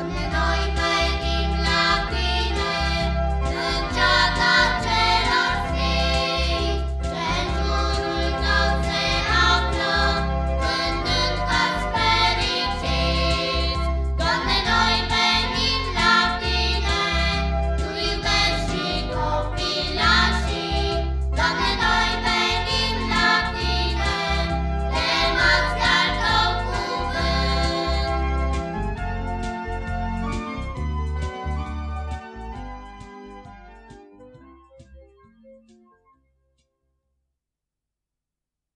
on and.